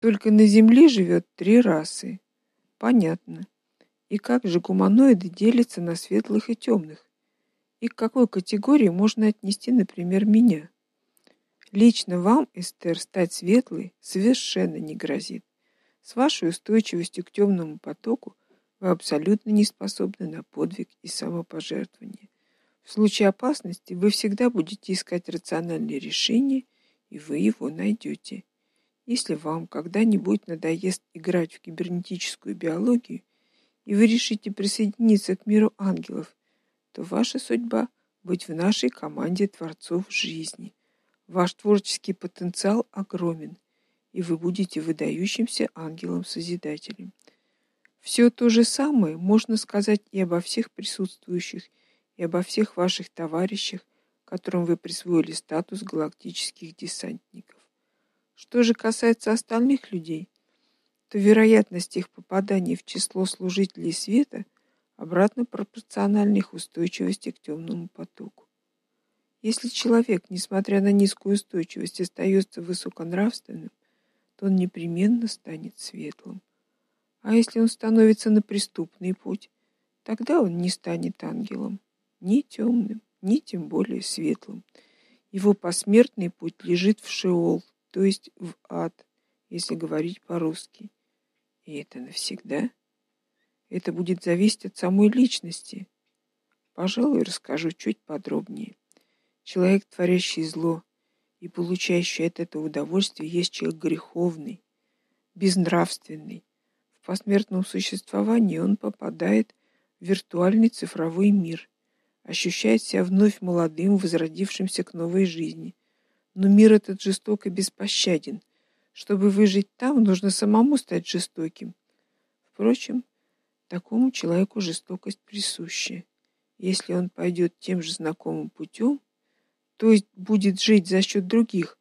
Только на Земле живет три расы. Понятно. И как же гуманоиды делятся на светлых и темных? И к какой категории можно отнести, например, меня? Лично вам, Эстер, стать светлой совершенно не грозит. С вашей устойчивостью к темному потоку вы абсолютно не способны на подвиг и самопожертвование. В случае опасности вы всегда будете искать рациональное решение, и вы его найдете. Если вам когда-нибудь надоест играть в кибернетическую биологию, и вы решите присоединиться к миру ангелов, то ваша судьба быть в нашей команде творцов жизни. Ваш творческий потенциал огромен, и вы будете выдающимся ангелом-созидателем. Все то же самое можно сказать и обо всех присутствующих, и обо всех ваших товарищах, которым вы присвоили статус галактических десантников. Что же касается остальных людей, то вероятность их попадания в число служителей света обратно пропорциональна их устойчивости к темному потоку. Если человек, несмотря на низкую устойчивость, остается высоконравственным, то он непременно станет светлым. А если он становится на преступный путь, тогда он не станет ангелом, ни темным, ни тем более светлым. Его посмертный путь лежит в Шеол, то есть в ад, если говорить по-русски. И это навсегда. Это будет зависеть от самой личности. Пожалуй, расскажу чуть подробнее. Человек, творящий зло и получающий от этого удовольствие, есть человек греховный, безнравственный, в посмертном существовании он попадает в виртуальный цифровой мир, ощущает себя вновь молодым, возродившимся к новой жизни. Но мир этот жесток и беспощаден. Чтобы выжить там, нужно самому стать жестоким. Впрочем, такому человеку жестокость присуща. Если он пойдет тем же знакомым путем, то есть будет жить за счет других,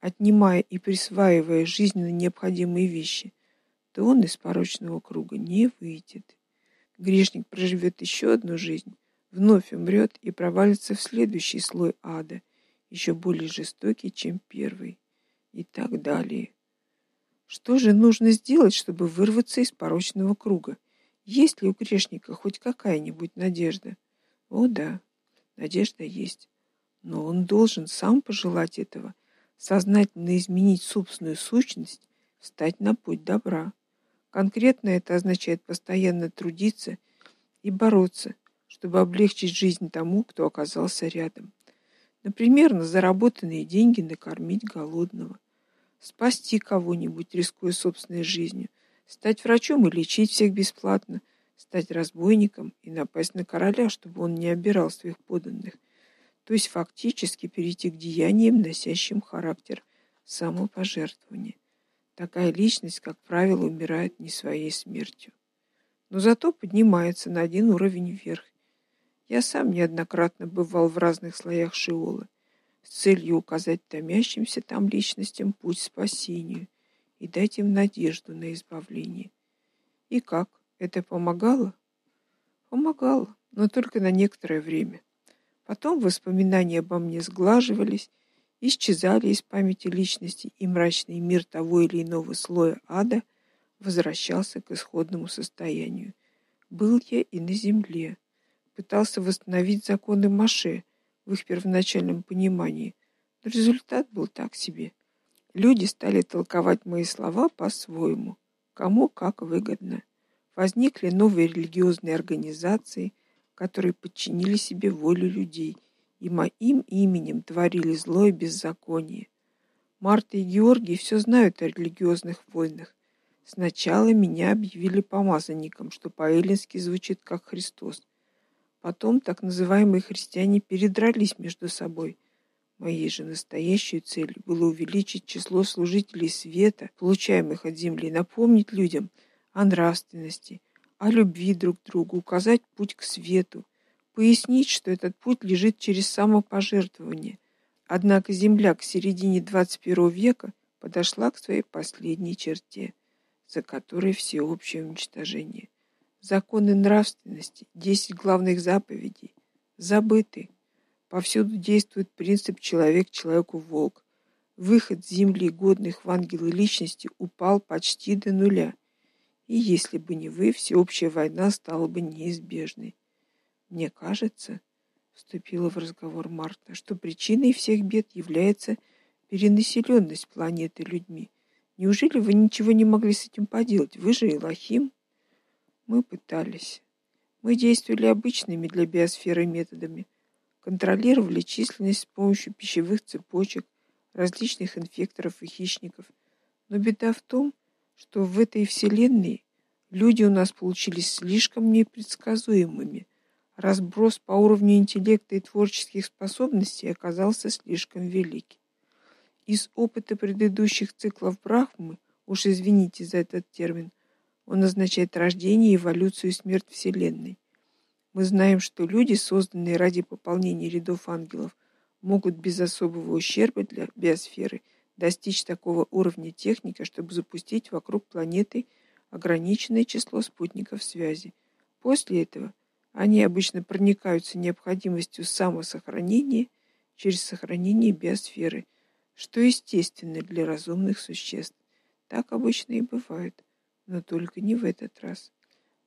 отнимая и присваивая жизненно необходимые вещи, то он из порочного круга не выйдет. Грешник проживет еще одну жизнь, вновь умрет и провалится в следующий слой ада, еще более жестокий, чем первый, и так далее. Что же нужно сделать, чтобы вырваться из порочного круга? Есть ли у грешника хоть какая-нибудь надежда? О да, надежда есть. Но он должен сам пожелать этого, сознательно изменить собственную сущность, встать на путь добра. Конкретно это означает постоянно трудиться и бороться, чтобы облегчить жизнь тому, кто оказался рядом. Например, на заработанные деньги накормить голодного, спасти кого-нибудь, рискуя собственной жизнью, стать врачом и лечить всех бесплатно, стать разбойником и напасть на короля, чтобы он не обирал своих подданных. То есть фактически перейти к деяниям, носящим характер самопожертвования. Такая личность, как правило, умирает не своей смертью, но зато поднимается на один уровень вверх. Я сам неоднократно бывал в разных слоях Шеола с целью указать томящимся там личностям путь к спасению и дать им надежду на избавление. И как? Это помогало? Помогало, но только на некоторое время. Потом воспоминания обо мне сглаживались, исчезали из памяти личности, и мрачный мир того или иного слоя ада возвращался к исходному состоянию. Был я и на земле, пытался восстановить законы Маше в их первоначальном понимании, но результат был так себе. Люди стали толковать мои слова по-своему, кому как выгодно. Возникли новые религиозные организации, которые подчинили себе волю людей – и моим именем творили зло и беззаконие. Марта и Георгий все знают о религиозных войнах. Сначала меня объявили помазанником, что по-эллински звучит как Христос. Потом так называемые христиане передрались между собой. Моей же настоящей целью было увеличить число служителей света, получаемых от земли, напомнить людям о нравственности, о любви друг к другу, указать путь к свету, пояснить, что этот путь лежит через самопожертвование. Однако земля к середине 21 века подошла к своей последней черте, за которой всеобщее уничтожение. Законы нравственности, десять главных заповедей забыты. Повсюду действует принцип человек человеку волк. выход с Земли годных в ангелы личности упал почти до нуля. И если бы не вы, всеобщая война стала бы неизбежной. Мне кажется, вступила в разговор Марта, что причиной всех бед является перенаселенность планеты людьми. Неужели вы ничего не могли с этим поделать? Вы же Илохим. Мы пытались. Мы действовали обычными для биосферы методами. Контролировали численность с помощью пищевых цепочек, различных инфекторов и хищников. Но беда в том, что в этой вселенной люди у нас получились слишком непредсказуемыми. Разброс по уровню интеллекта и творческих способностей оказался слишком велик. Из опыта предыдущих циклов Брахмы, уж извините за этот термин, он означает рождение, эволюцию и смерть вселенной. Мы знаем, что люди, созданные ради пополнения рядов ангелов, могут без особого ущерба для биосферы достичь такого уровня техники, чтобы запустить вокруг планеты ограниченное число спутников связи. После этого они обычно проникаются необходимостью самосохранения через сохранение биосферы, что естественно для разумных существ. Так обычно и бывает, но только не в этот раз.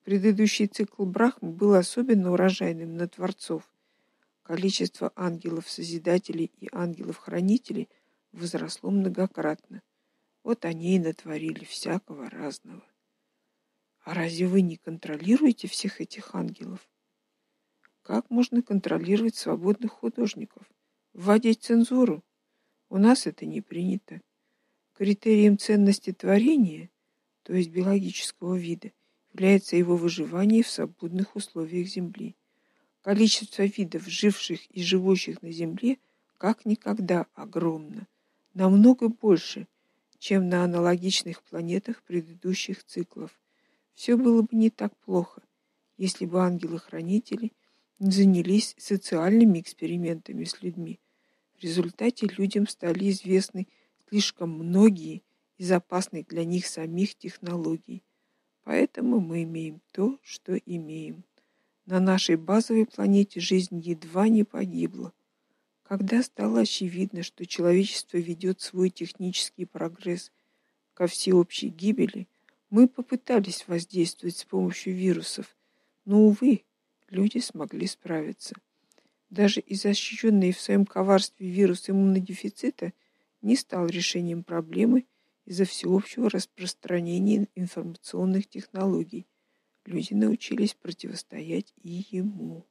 Предыдущий цикл Брахмы был особенно урожайным на творцов. Количество ангелов-созидателей и ангелов-хранителей возросло многократно. Вот они и натворили всякого разного. А разве вы не контролируете всех этих ангелов? Как можно контролировать свободных художников? Вводить цензуру? У нас это не принято. Критерием ценности творения, то есть биологического вида, является его выживание в свободных условиях Земли. Количество видов, живших и живущих на Земле, как никогда огромно, намного больше, чем на аналогичных планетах предыдущих циклов. Все было бы не так плохо, если бы ангелы-хранители не занялись социальными экспериментами с людьми. В результате людям стали известны слишком многие из опасных для них самих технологий. Поэтому мы имеем то, что имеем. На нашей базовой планете жизнь едва не погибла. Когда стало очевидно, что человечество ведет свой технический прогресс ко всеобщей гибели, мы попытались воздействовать с помощью вирусов, но увы, люди смогли справиться. Даже изощренный в своем коварстве вирус иммунодефицита не стал решением проблемы из-за всеобщего распространения информационных технологий. Люди научились противостоять и ему.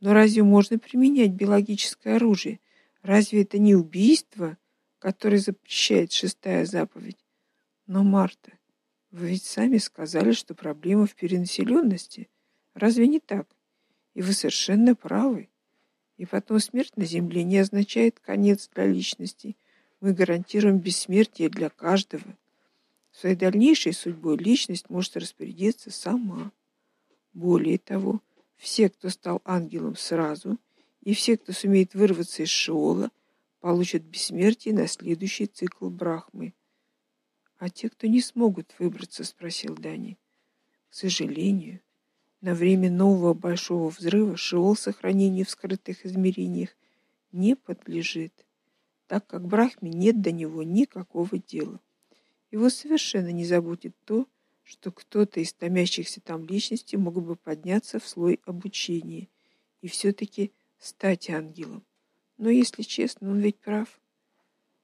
Но разве можно применять биологическое оружие? Разве это не убийство, которое запрещает шестая заповедь? Но Марта, вы ведь сами сказали, что проблема в перенаселенности. Разве не так? И вы совершенно правы. И потом смерть на земле не означает конец для личности. Мы гарантируем бессмертие для каждого. Своей дальнейшей судьбой личность может распорядиться сама. Более того, все, кто стал ангелом сразу, и все, кто сумеет вырваться из Шеола, получат бессмертие на следующий цикл Брахмы. А те, кто не смогут выбраться, спросил Дани. К сожалению, на время нового большого взрыва Шеол сохранению в скрытых измерениях не подлежит, так как Брахме нет до него никакого дела. Его совершенно не заботит то, что кто-то из томящихся там личностей мог бы подняться в слой обучения и все таки стать ангелом. Но если честно, он ведь прав.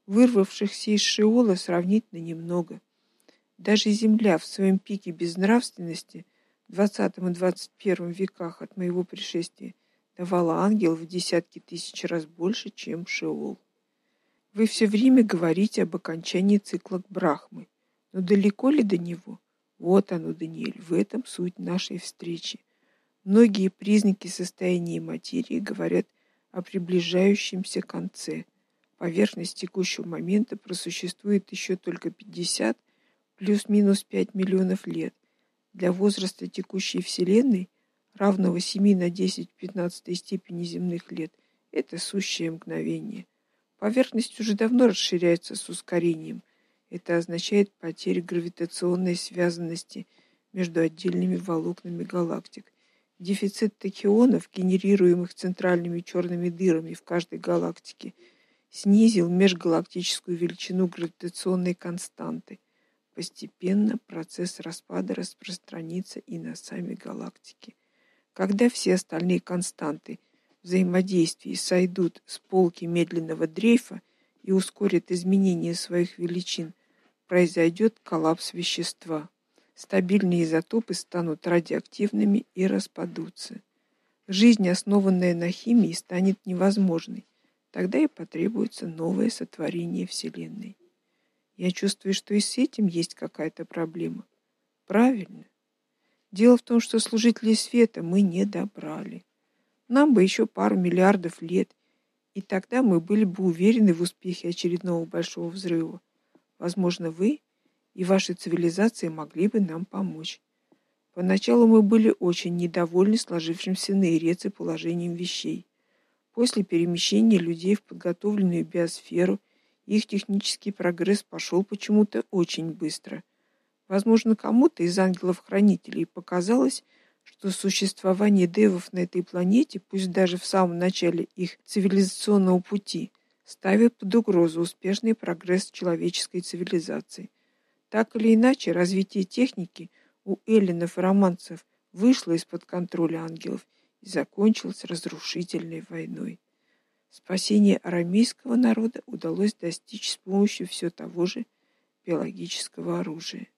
Вырвавшихся из Шеола сравнительно немного. Даже земля в своем пике безнравственности в 20 и 21 веках от моего пришествия давала ангелов в десятки тысяч раз больше, чем Шеол. Вы все время говорите об окончании цикла Брахмы, но далеко ли до него? Вот оно, Даниэль, в этом суть нашей встречи. Многие признаки состояния материи говорят о приближающемся конце. Поверхность текущего момента просуществует еще только 50 плюс-минус 5 миллионов лет. Для возраста текущей вселенной, равного 7 на 10 в 15 степени земных лет, это сущее мгновение. Поверхность уже давно расширяется с ускорением. Это означает потерю гравитационной связанности между отдельными волокнами галактик. Дефицит тахионов, генерируемых центральными черными дырами в каждой галактике, снизил межгалактическую величину гравитационной константы. Постепенно процесс распада распространится и на сами галактики. Когда все остальные константы взаимодействия сойдут с полки медленного дрейфа и ускорят изменение своих величин, произойдет коллапс вещества. Стабильные изотопы станут радиоактивными и распадутся. Жизнь, основанная на химии, станет невозможной. Тогда и потребуется новое сотворение вселенной. Я чувствую, что и с этим есть какая-то проблема. Правильно. Дело в том, что служителей света мы не добрали. Нам бы еще пару миллиардов лет, и тогда мы были бы уверены в успехе очередного большого взрыва. Возможно, вы и ваши цивилизации могли бы нам помочь. Поначалу мы были очень недовольны сложившимся на Иреце положением вещей. После перемещения людей в подготовленную биосферу их технический прогресс пошел почему-то очень быстро. Возможно, кому-то из ангелов-хранителей показалось, что существование девов на этой планете, пусть даже в самом начале их цивилизационного пути, ставит под угрозу успешный прогресс человеческой цивилизации. Так или иначе, развитие техники у эллинов и романцев вышло из-под контроля ангелов и закончилось разрушительной войной. Спасение арамейского народа удалось достичь с помощью все того же биологического оружия.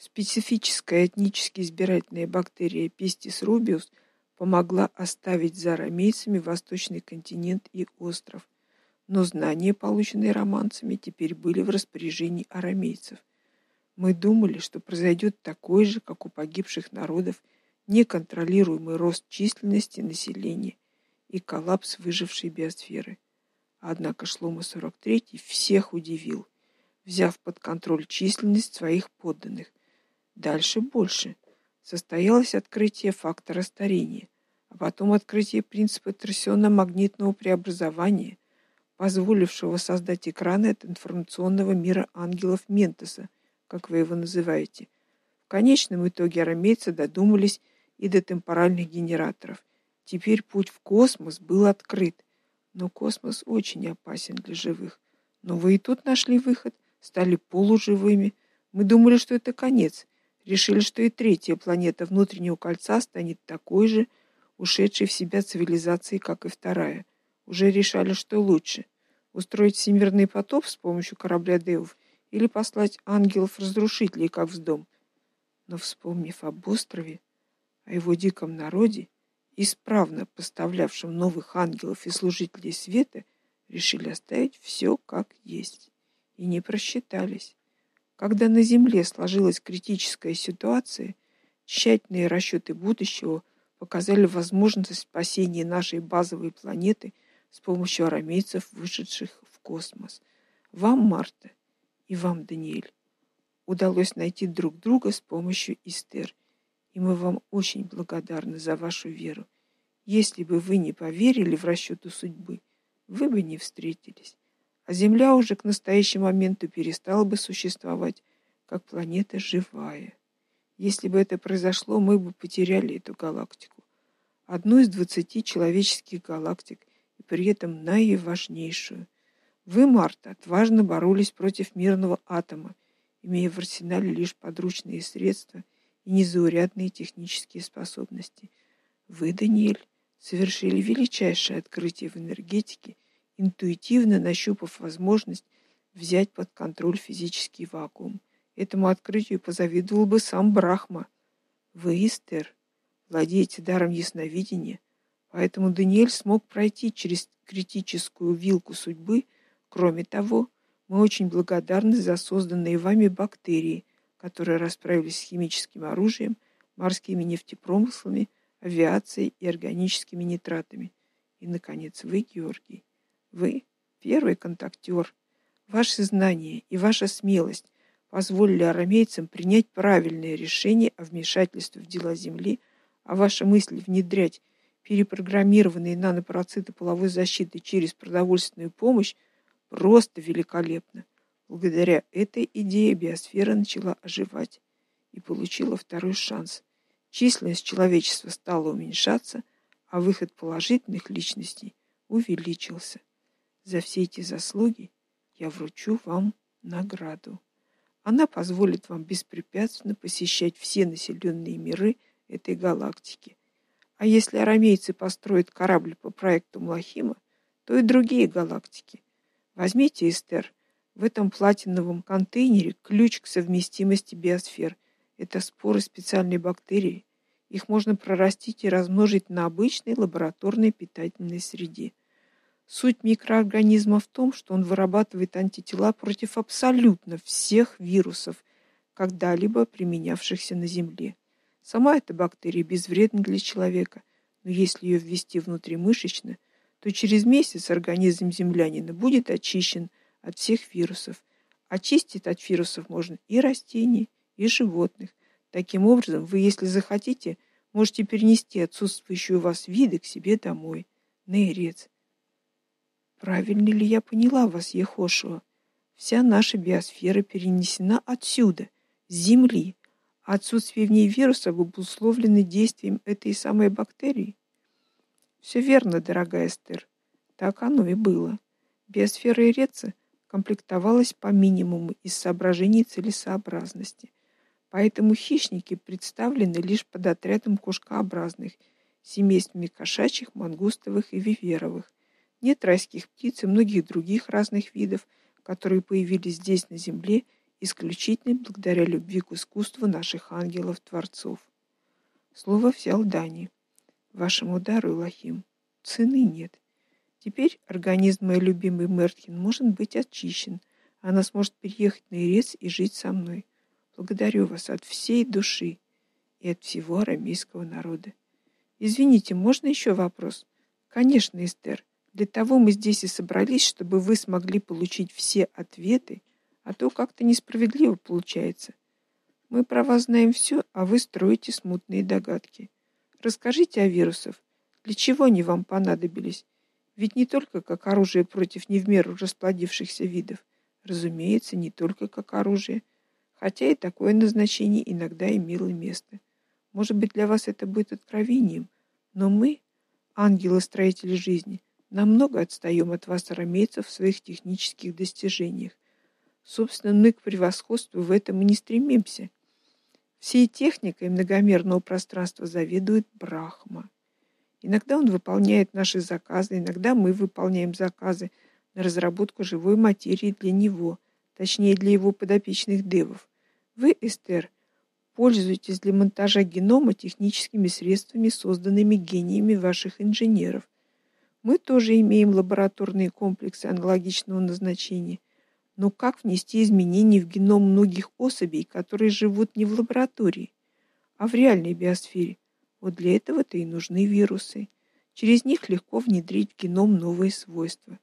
Специфическая этнически избирательная бактерия Pistis rubius помогла оставить за арамейцами восточный континент и остров. Но знания, полученные романцами, теперь были в распоряжении арамейцев. Мы думали, что произойдет такой же, как у погибших народов, неконтролируемый рост численности населения и коллапс выжившей биосферы. Однако Шлома 43 всех удивил, взяв под контроль численность своих подданных, Дальше больше. Состоялось открытие фактора старения, а потом открытие принципа торсионно-магнитного преобразования, позволившего создать экраны от информационного мира ангелов Ментоса, как вы его называете. В конечном итоге арамейцы додумались и до темпоральных генераторов. Теперь путь в космос был открыт. Но космос очень опасен для живых. Но вы и тут нашли выход, стали полуживыми. Мы думали, что это конец, решили, что и третья планета внутреннего кольца станет такой же, ушедшей в себя цивилизацией, как и вторая. Уже решали, что лучше устроить всемирный потоп с помощью корабля Девов или послать ангелов-разрушителей, как в дом. Но вспомнив об острове, о его диком народе, исправно поставлявшем новых ангелов и служителей света, решили оставить все как есть и не просчитались. Когда на Земле сложилась критическая ситуация, тщательные расчеты будущего показали возможность спасения нашей базовой планеты с помощью арамейцев, вышедших в космос. Вам, Марта, и вам, Даниэль, удалось найти друг друга с помощью Эстер, и мы вам очень благодарны за вашу веру. Если бы вы не поверили в расчеты судьбы, вы бы не встретились Земля уже к настоящему моменту перестала бы существовать как планета живая. Если бы это произошло, мы бы потеряли эту галактику, одну из двадцати человеческих галактик, и при этом наиважнейшую. Вы, Марта, отважно боролись против мирного атома, имея в арсенале лишь подручные средства и незаурядные технические способности. Вы, Даниэль, совершили величайшее открытие в энергетике интуитивно нащупав возможность взять под контроль физический вакуум. Этому открытию позавидовал бы сам Брахма. Вы, Эстер, владеете даром ясновидения, поэтому Даниэль смог пройти через критическую вилку судьбы. Кроме того, мы очень благодарны за созданные вами бактерии, которые расправились с химическим оружием, морскими нефтепромыслами, авиацией и органическими нитратами. И наконец, вы, Георгий, вы первый контактер. Ваши знания и ваша смелость позволили арамейцам принять правильное решение о вмешательстве в дела Земли, а ваши мысли внедрять перепрограммированные нанопроциты половой защиты через продовольственную помощь просто великолепно. Благодаря этой идее биосфера начала оживать и получила второй шанс. Численность человечества стала уменьшаться, а выход положительных личностей увеличился. За все эти заслуги я вручу вам награду. Она позволит вам беспрепятственно посещать все населенные миры этой галактики. А если арамейцы построят корабль по проекту Млахима, то и другие галактики. Возьмите, Эстер, в этом платиновом контейнере ключ к совместимости биосфер. Это споры специальной бактерии. Их можно прорастить и размножить на обычной лабораторной питательной среде. Суть микроорганизма в том, что он вырабатывает антитела против абсолютно всех вирусов, когда-либо применявшихся на Земле. Сама эта бактерия безвредна для человека, но если ее ввести внутримышечно, то через месяц организм землянина будет очищен от всех вирусов. Очистить от вирусов можно и растений, и животных. Таким образом, вы, если захотите, можете перенести отсутствующие у вас виды к себе домой. Нейрец. Правильно ли я поняла вас, Ехошуа? Вся наша биосфера перенесена отсюда, с Земли. Отсутствие в ней вирусов обусловлено действием этой самой бактерии. Все верно, дорогая Эстер. Так оно и было. Биосфера Иреца комплектовалась по минимуму из соображений целесообразности. Поэтому хищники представлены лишь под отрядом кошкообразных, семействами кошачьих, мангустовых и виверовых. Нет райских птиц и многих других разных видов, которые появились здесь на земле исключительно благодаря любви к искусству наших ангелов-творцов. Слово взял Дани. Вашему дару, Лахим, цены нет. Теперь организм моей любимой Мертхин может быть очищен. Она сможет переехать на Ирец и жить со мной. Благодарю вас от всей души и от всего арамейского народа. Извините, можно еще вопрос? Конечно, Эстер. Для того мы здесь и собрались, чтобы вы смогли получить все ответы, а то как-то несправедливо получается. Мы про вас знаем все, а вы строите смутные догадки. Расскажите о вирусах. Для чего они вам понадобились? Ведь не только как оружие против не в меру расплодившихся видов, разумеется, не только как оружие, хотя и такое назначение иногда имело место. Может быть, для вас это будет откровением, но мы, ангелы-строители жизни, намного отстаём от вас, арамейцев, в своих технических достижениях. Собственно, мы к превосходству в этом и не стремимся. Всей техникой многомерного пространства заведует Брахма. Иногда он выполняет наши заказы, иногда мы выполняем заказы на разработку живой материи для него, точнее для его подопечных девов. Вы, Эстер, пользуетесь для монтажа генома техническими средствами, созданными гениями ваших инженеров. Мы тоже имеем лабораторные комплексы аналогичного назначения. Но как внести изменения в геном многих особей, которые живут не в лаборатории, а в реальной биосфере? Вот для этого-то и нужны вирусы. Через них легко внедрить в геном новые свойства.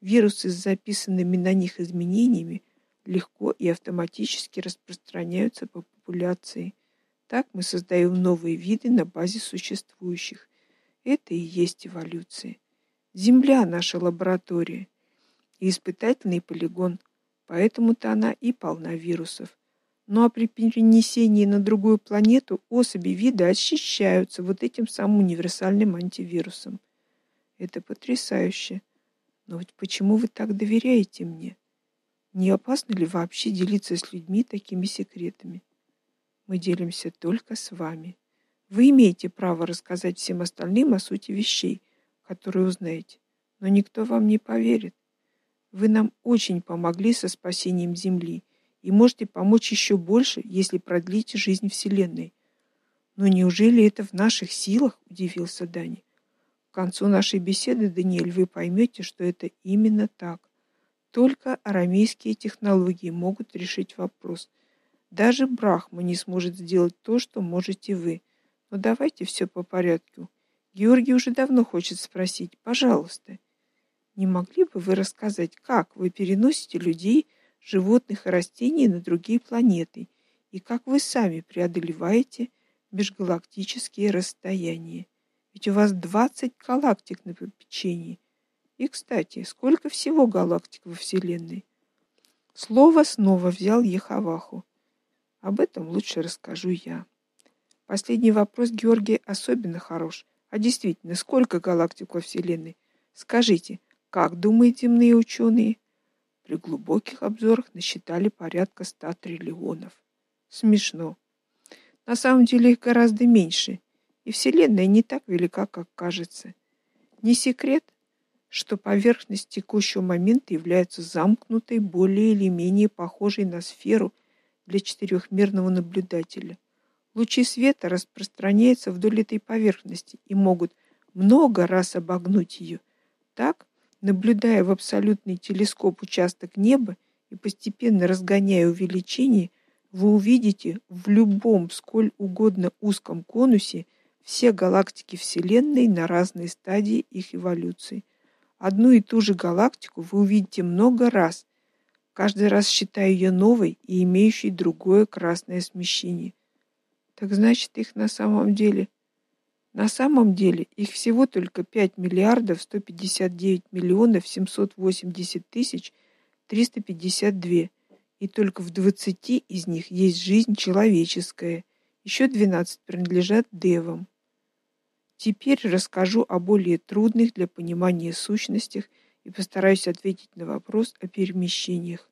Вирусы с записанными на них изменениями легко и автоматически распространяются по популяции. Так мы создаем новые виды на базе существующих. Это и есть эволюция. Земля наша лаборатория и испытательный полигон, поэтому-то она и полна вирусов. Ну а при перенесении на другую планету особи вида очищаются вот этим самым универсальным антивирусом. Это потрясающе. Но вот почему вы так доверяете мне? Не опасно ли вообще делиться с людьми такими секретами? Мы делимся только с вами. Вы имеете право рассказать всем остальным о сути вещей, которые узнаете, но никто вам не поверит. Вы нам очень помогли со спасением Земли и можете помочь еще больше, если продлите жизнь вселенной. Но неужели это в наших силах, удивился Дани. К концу нашей беседы, Даниэль, вы поймете, что это именно так. Только арамейские технологии могут решить вопрос. Даже Брахма не сможет сделать то, что можете вы. Но давайте все по порядку. Георгий уже давно хочет спросить, пожалуйста, не могли бы вы рассказать, как вы переносите людей, животных и растений на другие планеты, и как вы сами преодолеваете межгалактические расстояния? Ведь у вас 20 галактик на попечении. И, кстати, сколько всего галактик во Вселенной? Слово снова взял Ехаваху. Об этом лучше расскажу я. Последний вопрос Георгий особенно хорош. А действительно, сколько галактик во Вселенной? Скажите, Как думают земные ученые? При глубоких обзорах насчитали порядка 100 триллионов. Смешно. На самом деле их гораздо меньше, и вселенная не так велика, как кажется. Не секрет, что поверхность текущего момента является замкнутой, более или менее похожей на сферу для четырехмерного наблюдателя. Лучи света распространяются вдоль этой поверхности и могут много раз обогнуть ее. Так, наблюдая в абсолютный телескоп участок неба и постепенно разгоняя увеличение, вы увидите в любом сколь угодно узком конусе все галактики Вселенной на разной стадии их эволюции. Одну и ту же галактику вы увидите много раз, каждый раз считая ее новой и имеющей другое красное смещение. Так значит, их на самом деле на самом деле их всего только 5 миллиардов 159 миллионов 780 тысяч 352, и только в 20 из них есть жизнь человеческая. Еще 12 принадлежат девам. Теперь расскажу о более трудных для понимания сущностях и постараюсь ответить на вопрос о перемещениях.